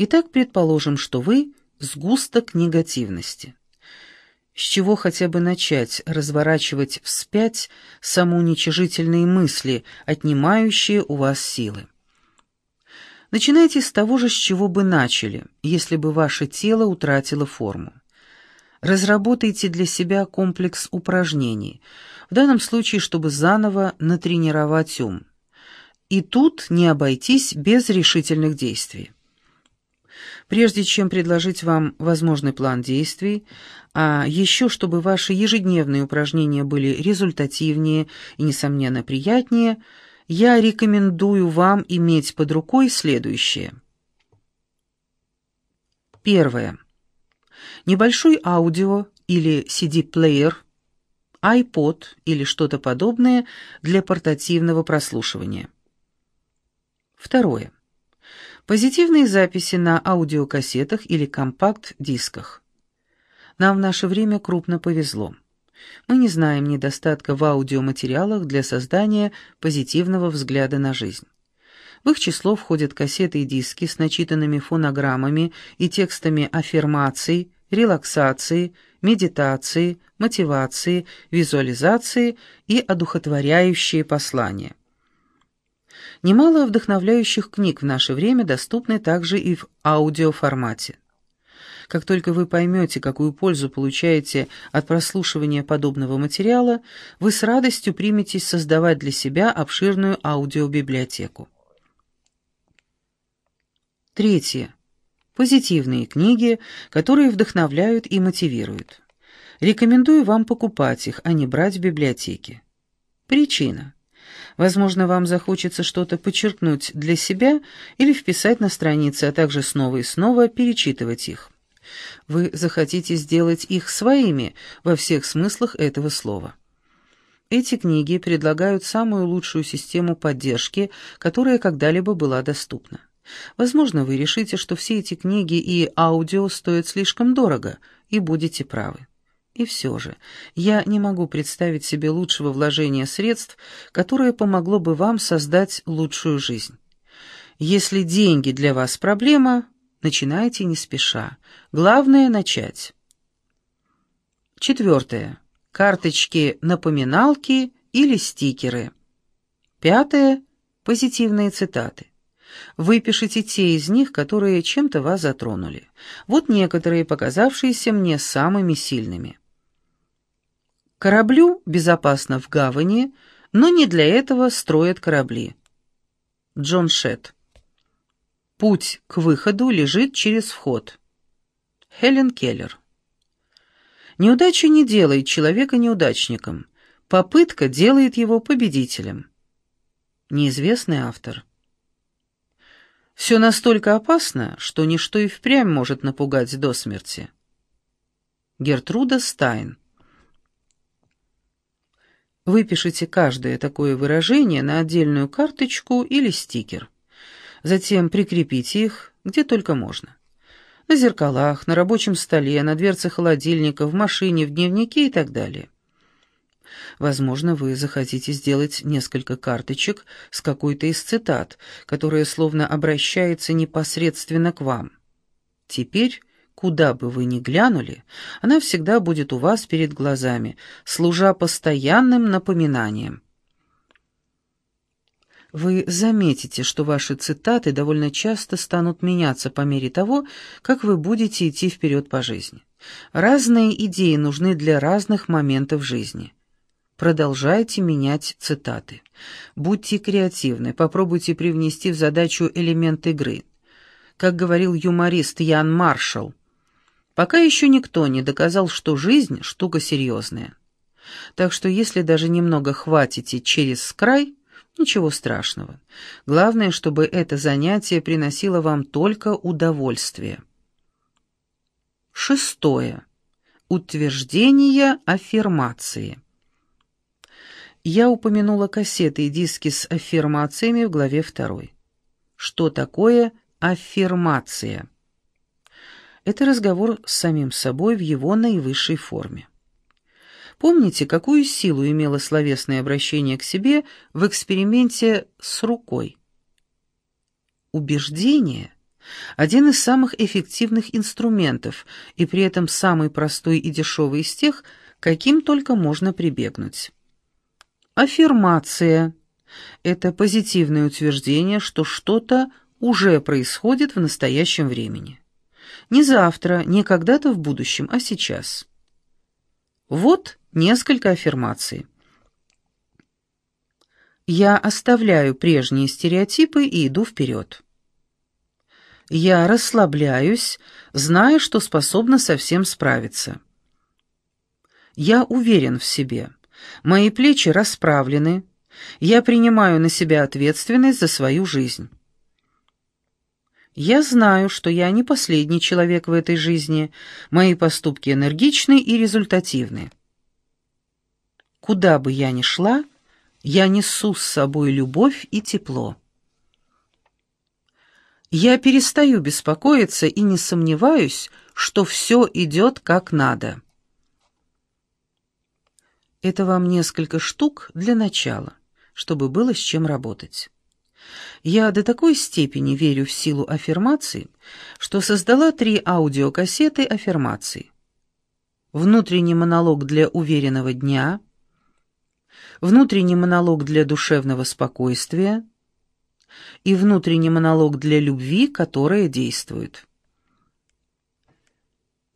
Итак, предположим, что вы — сгусток негативности. С чего хотя бы начать разворачивать вспять самоуничижительные мысли, отнимающие у вас силы? Начинайте с того же, с чего бы начали, если бы ваше тело утратило форму. Разработайте для себя комплекс упражнений, в данном случае, чтобы заново натренировать ум. И тут не обойтись без решительных действий. Прежде чем предложить вам возможный план действий, а еще чтобы ваши ежедневные упражнения были результативнее и, несомненно, приятнее, я рекомендую вам иметь под рукой следующее. Первое. Небольшой аудио или CD-плеер, iPod или что-то подобное для портативного прослушивания. Второе. Позитивные записи на аудиокассетах или компакт-дисках. Нам в наше время крупно повезло. Мы не знаем недостатка в аудиоматериалах для создания позитивного взгляда на жизнь. В их число входят кассеты и диски с начитанными фонограммами и текстами аффирмаций, релаксации, медитации, мотивации, визуализации и одухотворяющие послания. Немало вдохновляющих книг в наше время доступны также и в аудиоформате. Как только вы поймете, какую пользу получаете от прослушивания подобного материала, вы с радостью приметесь создавать для себя обширную аудиобиблиотеку. Третье. Позитивные книги, которые вдохновляют и мотивируют. Рекомендую вам покупать их, а не брать в библиотеке. Причина. Возможно, вам захочется что-то подчеркнуть для себя или вписать на странице, а также снова и снова перечитывать их. Вы захотите сделать их своими во всех смыслах этого слова. Эти книги предлагают самую лучшую систему поддержки, которая когда-либо была доступна. Возможно, вы решите, что все эти книги и аудио стоят слишком дорого, и будете правы. И все же, я не могу представить себе лучшего вложения средств, которое помогло бы вам создать лучшую жизнь. Если деньги для вас проблема, начинайте не спеша. Главное — начать. Четвертое. Карточки-напоминалки или стикеры. Пятое. Позитивные цитаты. Выпишите те из них, которые чем-то вас затронули. Вот некоторые, показавшиеся мне самыми сильными. Кораблю безопасно в гавани, но не для этого строят корабли. Джон Шетт. Путь к выходу лежит через вход. Хелен Келлер. Неудача не делает человека неудачником. Попытка делает его победителем. Неизвестный автор. Все настолько опасно, что ничто и впрямь может напугать до смерти. Гертруда Стайн. Выпишите каждое такое выражение на отдельную карточку или стикер. Затем прикрепите их где только можно. На зеркалах, на рабочем столе, на дверце холодильника, в машине, в дневнике и так далее. Возможно, вы захотите сделать несколько карточек с какой-то из цитат, которая словно обращается непосредственно к вам. Теперь Куда бы вы ни глянули, она всегда будет у вас перед глазами, служа постоянным напоминанием. Вы заметите, что ваши цитаты довольно часто станут меняться по мере того, как вы будете идти вперед по жизни. Разные идеи нужны для разных моментов жизни. Продолжайте менять цитаты. Будьте креативны, попробуйте привнести в задачу элемент игры. Как говорил юморист Ян Маршалл, Пока еще никто не доказал, что жизнь — штука серьезная. Так что если даже немного хватите через край, ничего страшного. Главное, чтобы это занятие приносило вам только удовольствие. Шестое. Утверждение аффирмации. Я упомянула кассеты и диски с аффирмациями в главе второй. Что такое аффирмация? Это разговор с самим собой в его наивысшей форме. Помните, какую силу имело словесное обращение к себе в эксперименте с рукой? Убеждение один из самых эффективных инструментов и при этом самый простой и дешевый из тех, каким только можно прибегнуть. Аффирмация – это позитивное утверждение, что что-то уже происходит в настоящем времени. Не завтра, не когда-то в будущем, а сейчас. Вот несколько аффирмаций. Я оставляю прежние стереотипы и иду вперед. Я расслабляюсь, зная, что способна со всем справиться. Я уверен в себе. Мои плечи расправлены. Я принимаю на себя ответственность за свою жизнь. Я знаю, что я не последний человек в этой жизни. Мои поступки энергичны и результативны. Куда бы я ни шла, я несу с собой любовь и тепло. Я перестаю беспокоиться и не сомневаюсь, что все идет как надо. Это вам несколько штук для начала, чтобы было с чем работать. Я до такой степени верю в силу аффирмаций, что создала три аудиокассеты аффирмаций. Внутренний монолог для уверенного дня, внутренний монолог для душевного спокойствия и внутренний монолог для любви, которая действует.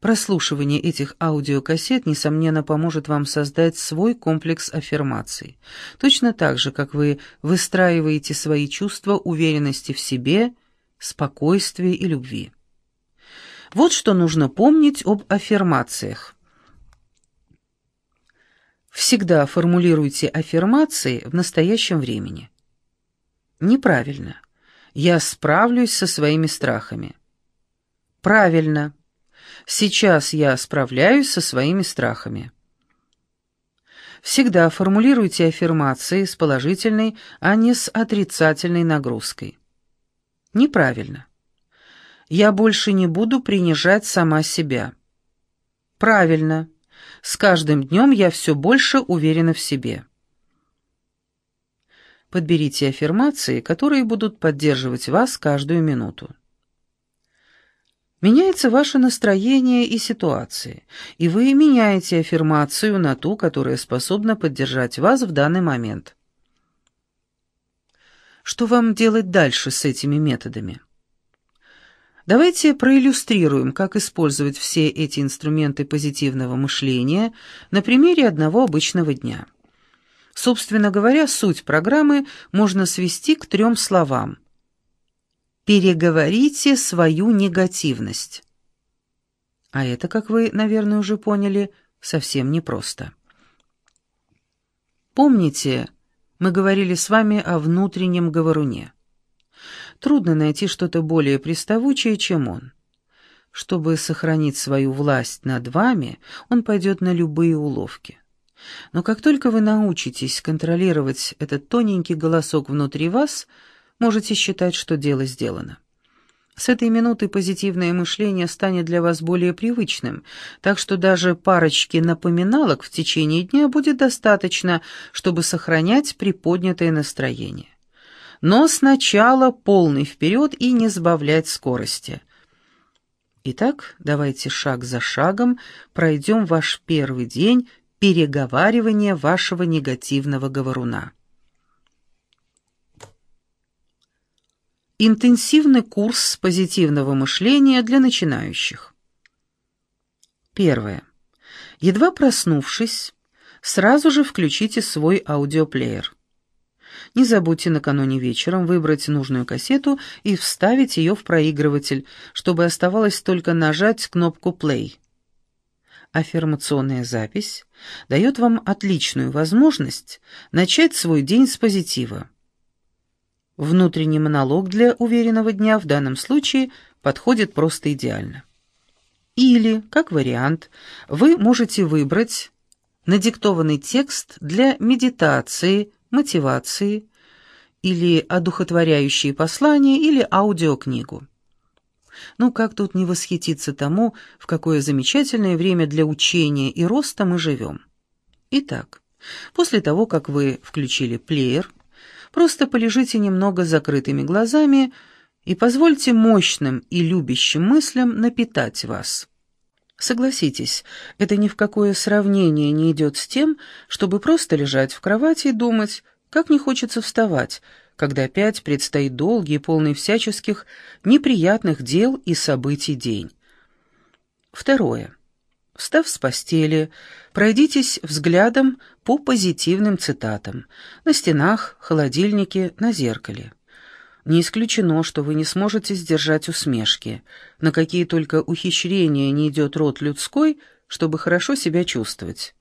Прослушивание этих аудиокассет, несомненно, поможет вам создать свой комплекс аффирмаций, точно так же, как вы выстраиваете свои чувства уверенности в себе, спокойствия и любви. Вот что нужно помнить об аффирмациях. Всегда формулируйте аффирмации в настоящем времени. Неправильно. Я справлюсь со своими страхами. Правильно. Сейчас я справляюсь со своими страхами. Всегда формулируйте аффирмации с положительной, а не с отрицательной нагрузкой. Неправильно. Я больше не буду принижать сама себя. Правильно. С каждым днем я все больше уверена в себе. Подберите аффирмации, которые будут поддерживать вас каждую минуту. Меняется ваше настроение и ситуация, и вы меняете аффирмацию на ту, которая способна поддержать вас в данный момент. Что вам делать дальше с этими методами? Давайте проиллюстрируем, как использовать все эти инструменты позитивного мышления на примере одного обычного дня. Собственно говоря, суть программы можно свести к трем словам. Переговорите свою негативность. А это, как вы, наверное, уже поняли, совсем непросто. Помните, мы говорили с вами о внутреннем говоруне. Трудно найти что-то более приставучее, чем он. Чтобы сохранить свою власть над вами, он пойдет на любые уловки. Но как только вы научитесь контролировать этот тоненький голосок внутри вас, можете считать, что дело сделано. С этой минуты позитивное мышление станет для вас более привычным, так что даже парочки напоминалок в течение дня будет достаточно, чтобы сохранять приподнятое настроение. Но сначала полный вперед и не сбавлять скорости. Итак, давайте шаг за шагом пройдем ваш первый день переговаривания вашего негативного говоруна. Интенсивный курс позитивного мышления для начинающих. Первое. Едва проснувшись, сразу же включите свой аудиоплеер. Не забудьте накануне вечером выбрать нужную кассету и вставить ее в проигрыватель, чтобы оставалось только нажать кнопку «плей» аффирмационная запись дает вам отличную возможность начать свой день с позитива. Внутренний монолог для уверенного дня в данном случае подходит просто идеально. Или, как вариант, вы можете выбрать надиктованный текст для медитации, мотивации или одухотворяющие послания или аудиокнигу. Ну, как тут не восхититься тому, в какое замечательное время для учения и роста мы живем? Итак, после того, как вы включили плеер, просто полежите немного закрытыми глазами и позвольте мощным и любящим мыслям напитать вас. Согласитесь, это ни в какое сравнение не идет с тем, чтобы просто лежать в кровати и думать, как не хочется вставать, когда опять предстоит долгий и полный всяческих неприятных дел и событий день. Второе. Встав с постели, пройдитесь взглядом по позитивным цитатам на стенах, холодильнике, на зеркале. Не исключено, что вы не сможете сдержать усмешки, на какие только ухищрения не идет род людской, чтобы хорошо себя чувствовать.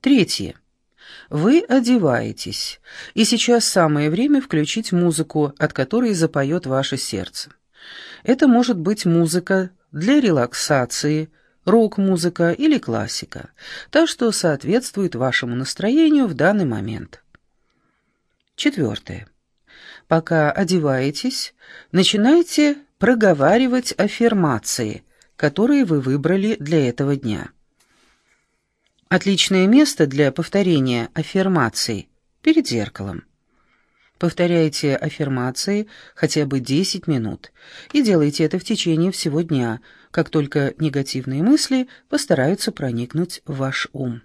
Третье. Вы одеваетесь, и сейчас самое время включить музыку, от которой запоет ваше сердце. Это может быть музыка для релаксации, рок-музыка или классика, та, что соответствует вашему настроению в данный момент. Четвертое. Пока одеваетесь, начинайте проговаривать аффирмации, которые вы выбрали для этого дня. Отличное место для повторения аффирмаций перед зеркалом. Повторяйте аффирмации хотя бы 10 минут и делайте это в течение всего дня, как только негативные мысли постараются проникнуть в ваш ум.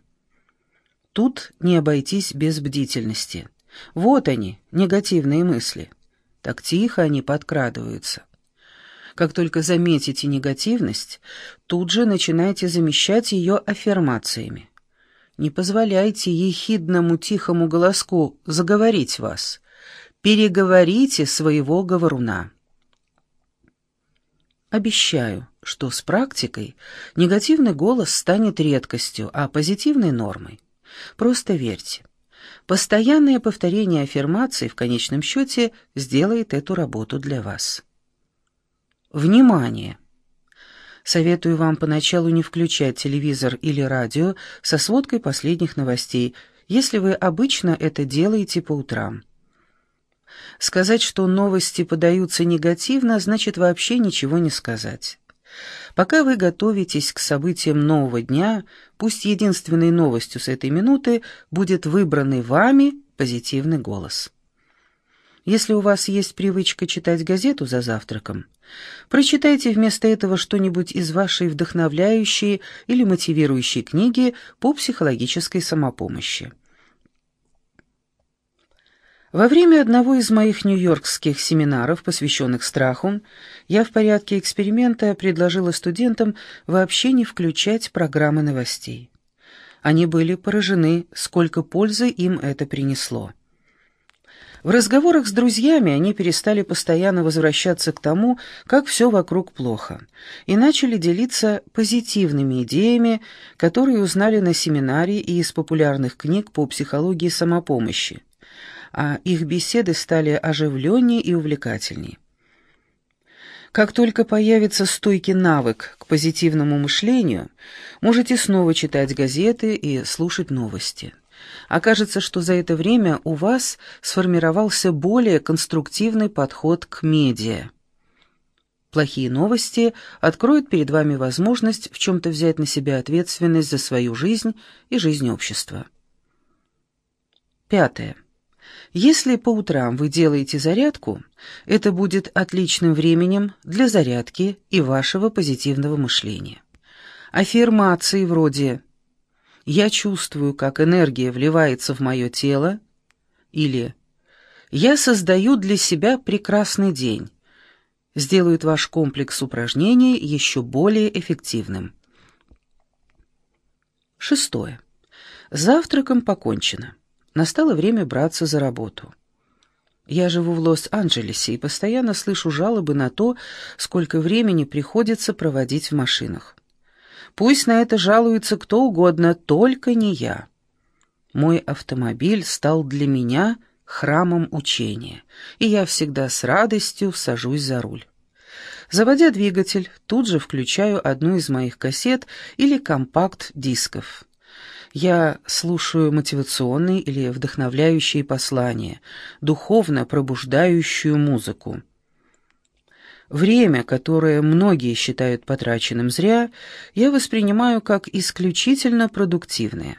Тут не обойтись без бдительности. Вот они, негативные мысли. Так тихо они подкрадываются. Как только заметите негативность, тут же начинайте замещать ее аффирмациями. Не позволяйте ехидному тихому голоску заговорить вас. Переговорите своего говоруна. Обещаю, что с практикой негативный голос станет редкостью, а позитивной — нормой. Просто верьте. Постоянное повторение аффирмаций в конечном счете сделает эту работу для вас. Внимание! Советую вам поначалу не включать телевизор или радио со сводкой последних новостей, если вы обычно это делаете по утрам. Сказать, что новости подаются негативно, значит вообще ничего не сказать. Пока вы готовитесь к событиям нового дня, пусть единственной новостью с этой минуты будет выбранный вами позитивный голос. Если у вас есть привычка читать газету за завтраком, прочитайте вместо этого что-нибудь из вашей вдохновляющей или мотивирующей книги по психологической самопомощи. Во время одного из моих нью-йоркских семинаров, посвященных страху, я в порядке эксперимента предложила студентам вообще не включать программы новостей. Они были поражены, сколько пользы им это принесло. В разговорах с друзьями они перестали постоянно возвращаться к тому, как все вокруг плохо, и начали делиться позитивными идеями, которые узнали на семинаре и из популярных книг по психологии самопомощи а их беседы стали оживленнее и увлекательнее. Как только появится стойкий навык к позитивному мышлению, можете снова читать газеты и слушать новости. Окажется, что за это время у вас сформировался более конструктивный подход к медиа. Плохие новости откроют перед вами возможность в чем-то взять на себя ответственность за свою жизнь и жизнь общества. Пятое. Если по утрам вы делаете зарядку, это будет отличным временем для зарядки и вашего позитивного мышления. Аффирмации вроде «Я чувствую, как энергия вливается в мое тело» или «Я создаю для себя прекрасный день» сделают ваш комплекс упражнений еще более эффективным. Шестое. Завтраком покончено. Настало время браться за работу. Я живу в Лос-Анджелесе и постоянно слышу жалобы на то, сколько времени приходится проводить в машинах. Пусть на это жалуется кто угодно, только не я. Мой автомобиль стал для меня храмом учения, и я всегда с радостью сажусь за руль. Заводя двигатель, тут же включаю одну из моих кассет или компакт-дисков. Я слушаю мотивационные или вдохновляющие послания, духовно пробуждающую музыку. Время, которое многие считают потраченным зря, я воспринимаю как исключительно продуктивное.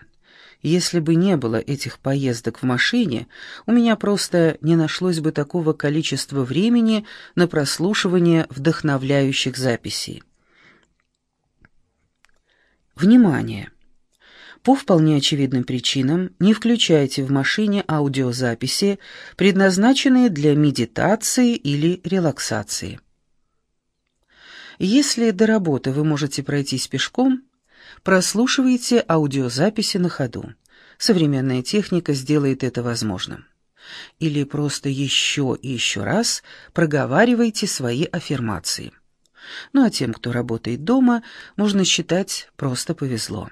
Если бы не было этих поездок в машине, у меня просто не нашлось бы такого количества времени на прослушивание вдохновляющих записей. Внимание! По вполне очевидным причинам не включайте в машине аудиозаписи, предназначенные для медитации или релаксации. Если до работы вы можете пройтись пешком, прослушивайте аудиозаписи на ходу. Современная техника сделает это возможным. Или просто еще и еще раз проговаривайте свои аффирмации. Ну а тем, кто работает дома, можно считать, просто повезло.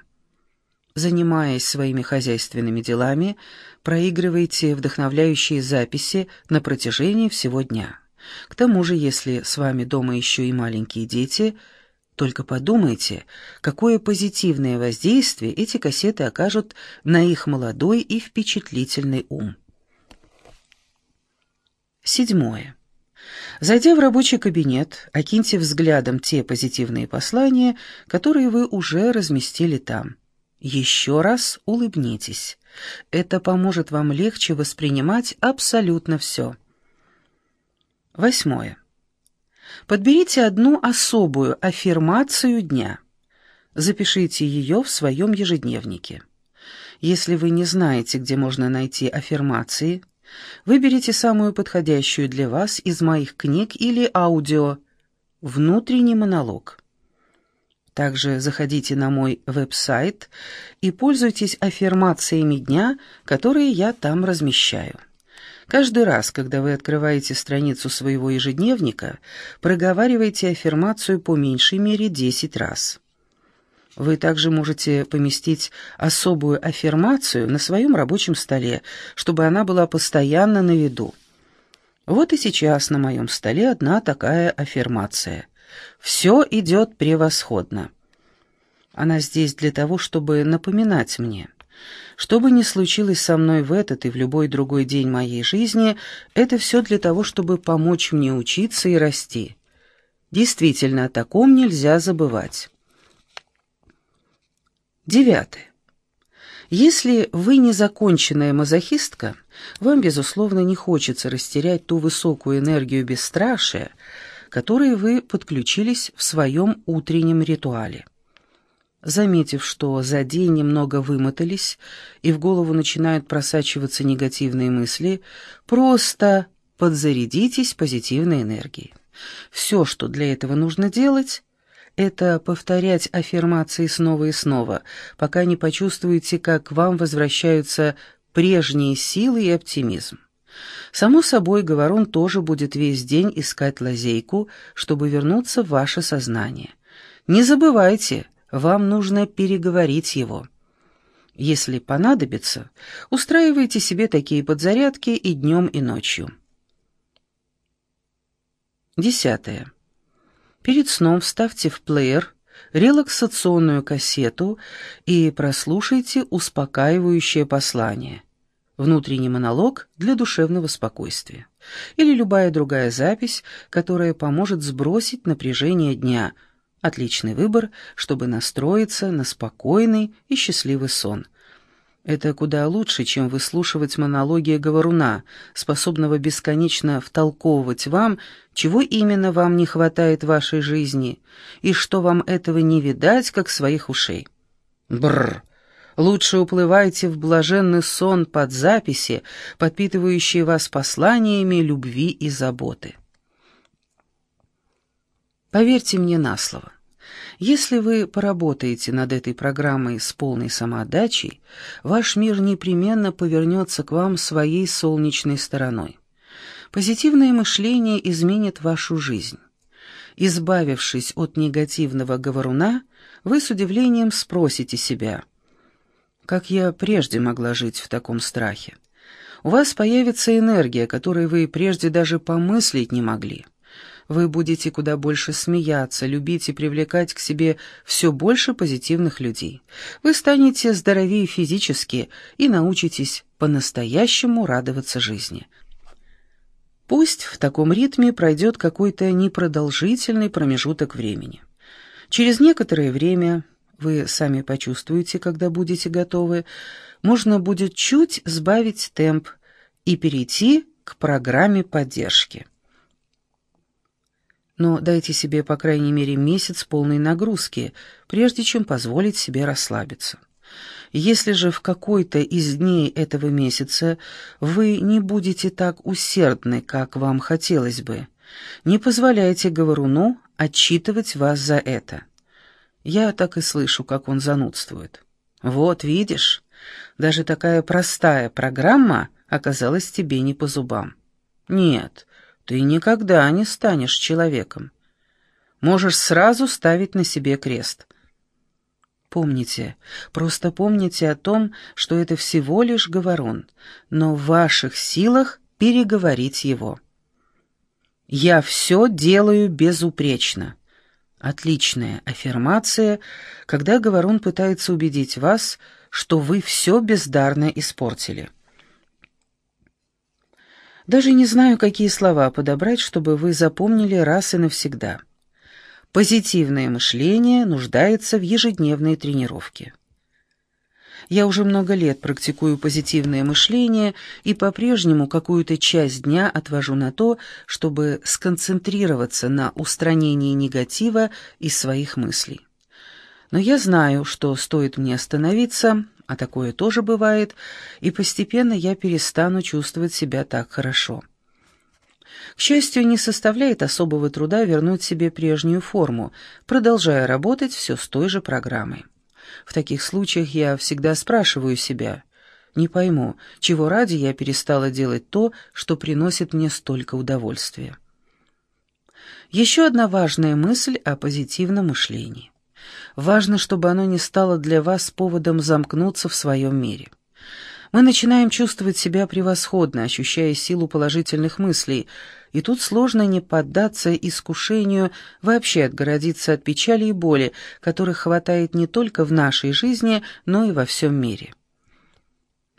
Занимаясь своими хозяйственными делами, проигрывайте вдохновляющие записи на протяжении всего дня. К тому же, если с вами дома еще и маленькие дети, только подумайте, какое позитивное воздействие эти кассеты окажут на их молодой и впечатлительный ум. Седьмое. Зайдя в рабочий кабинет, окиньте взглядом те позитивные послания, которые вы уже разместили там. Еще раз улыбнитесь. Это поможет вам легче воспринимать абсолютно все. Восьмое. Подберите одну особую аффирмацию дня. Запишите ее в своем ежедневнике. Если вы не знаете, где можно найти аффирмации, выберите самую подходящую для вас из моих книг или аудио «Внутренний монолог». Также заходите на мой веб-сайт и пользуйтесь аффирмациями дня, которые я там размещаю. Каждый раз, когда вы открываете страницу своего ежедневника, проговаривайте аффирмацию по меньшей мере 10 раз. Вы также можете поместить особую аффирмацию на своем рабочем столе, чтобы она была постоянно на виду. Вот и сейчас на моем столе одна такая аффирмация – все идет превосходно. Она здесь для того, чтобы напоминать мне. Что бы ни случилось со мной в этот и в любой другой день моей жизни, это все для того, чтобы помочь мне учиться и расти. Действительно, о таком нельзя забывать. Девятое. Если вы незаконченная мазохистка, вам, безусловно, не хочется растерять ту высокую энергию бесстрашия, которые вы подключились в своем утреннем ритуале. Заметив, что за день немного вымотались и в голову начинают просачиваться негативные мысли, просто подзарядитесь позитивной энергией. Все, что для этого нужно делать, это повторять аффирмации снова и снова, пока не почувствуете, как к вам возвращаются прежние силы и оптимизм. Само собой, Говорон тоже будет весь день искать лазейку, чтобы вернуться в ваше сознание. Не забывайте, вам нужно переговорить его. Если понадобится, устраивайте себе такие подзарядки и днем, и ночью. Десятое. Перед сном вставьте в плеер релаксационную кассету и прослушайте успокаивающее послание – внутренний монолог для душевного спокойствия, или любая другая запись, которая поможет сбросить напряжение дня. Отличный выбор, чтобы настроиться на спокойный и счастливый сон. Это куда лучше, чем выслушивать монологи говоруна, способного бесконечно втолковывать вам, чего именно вам не хватает в вашей жизни, и что вам этого не видать, как своих ушей. Бррр! Лучше уплывайте в блаженный сон под записи, подпитывающие вас посланиями любви и заботы. Поверьте мне на слово. Если вы поработаете над этой программой с полной самоотдачей, ваш мир непременно повернется к вам своей солнечной стороной. Позитивное мышление изменит вашу жизнь. Избавившись от негативного говоруна, вы с удивлением спросите себя – как я прежде могла жить в таком страхе? У вас появится энергия, которой вы прежде даже помыслить не могли. Вы будете куда больше смеяться, любить и привлекать к себе все больше позитивных людей. Вы станете здоровее физически и научитесь по-настоящему радоваться жизни. Пусть в таком ритме пройдет какой-то непродолжительный промежуток времени. Через некоторое время вы сами почувствуете, когда будете готовы, можно будет чуть сбавить темп и перейти к программе поддержки. Но дайте себе, по крайней мере, месяц полной нагрузки, прежде чем позволить себе расслабиться. Если же в какой-то из дней этого месяца вы не будете так усердны, как вам хотелось бы, не позволяйте говоруну отчитывать вас за это. Я так и слышу, как он занудствует. Вот, видишь, даже такая простая программа оказалась тебе не по зубам. Нет, ты никогда не станешь человеком. Можешь сразу ставить на себе крест. Помните, просто помните о том, что это всего лишь говорун, но в ваших силах переговорить его. «Я все делаю безупречно». Отличная аффирмация, когда говорун пытается убедить вас, что вы все бездарно испортили. Даже не знаю, какие слова подобрать, чтобы вы запомнили раз и навсегда. Позитивное мышление нуждается в ежедневной тренировке. Я уже много лет практикую позитивное мышление и по-прежнему какую-то часть дня отвожу на то, чтобы сконцентрироваться на устранении негатива из своих мыслей. Но я знаю, что стоит мне остановиться, а такое тоже бывает, и постепенно я перестану чувствовать себя так хорошо. К счастью, не составляет особого труда вернуть себе прежнюю форму, продолжая работать все с той же программой. В таких случаях я всегда спрашиваю себя, не пойму, чего ради я перестала делать то, что приносит мне столько удовольствия. Еще одна важная мысль о позитивном мышлении. Важно, чтобы оно не стало для вас поводом замкнуться в своем мире мы начинаем чувствовать себя превосходно, ощущая силу положительных мыслей, и тут сложно не поддаться искушению вообще отгородиться от печали и боли, которых хватает не только в нашей жизни, но и во всем мире.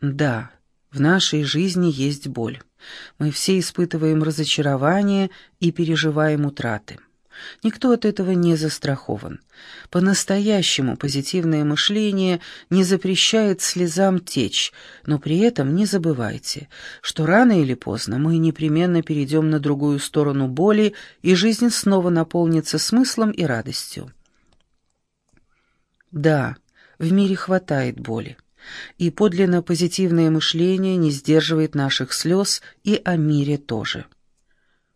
Да, в нашей жизни есть боль. Мы все испытываем разочарование и переживаем утраты. Никто от этого не застрахован. По-настоящему позитивное мышление не запрещает слезам течь, но при этом не забывайте, что рано или поздно мы непременно перейдем на другую сторону боли, и жизнь снова наполнится смыслом и радостью. Да, в мире хватает боли, и подлинно позитивное мышление не сдерживает наших слез и о мире тоже.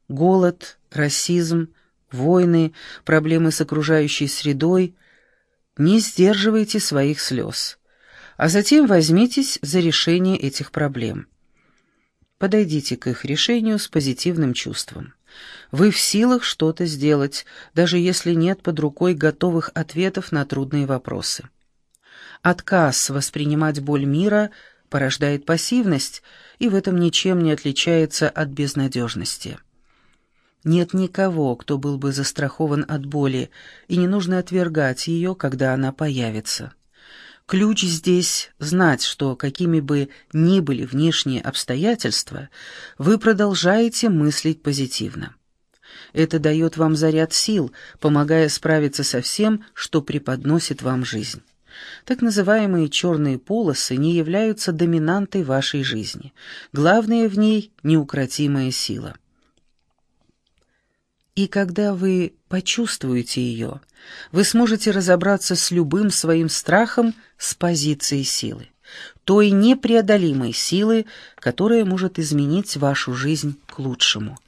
Голод, расизм – войны, проблемы с окружающей средой, не сдерживайте своих слез, а затем возьмитесь за решение этих проблем. Подойдите к их решению с позитивным чувством. Вы в силах что-то сделать, даже если нет под рукой готовых ответов на трудные вопросы. Отказ воспринимать боль мира порождает пассивность, и в этом ничем не отличается от безнадежности. Нет никого, кто был бы застрахован от боли, и не нужно отвергать ее, когда она появится. Ключ здесь — знать, что какими бы ни были внешние обстоятельства, вы продолжаете мыслить позитивно. Это дает вам заряд сил, помогая справиться со всем, что преподносит вам жизнь. Так называемые черные полосы не являются доминантой вашей жизни. Главное в ней — неукротимая сила. И когда вы почувствуете ее, вы сможете разобраться с любым своим страхом с позиции силы, той непреодолимой силы, которая может изменить вашу жизнь к лучшему.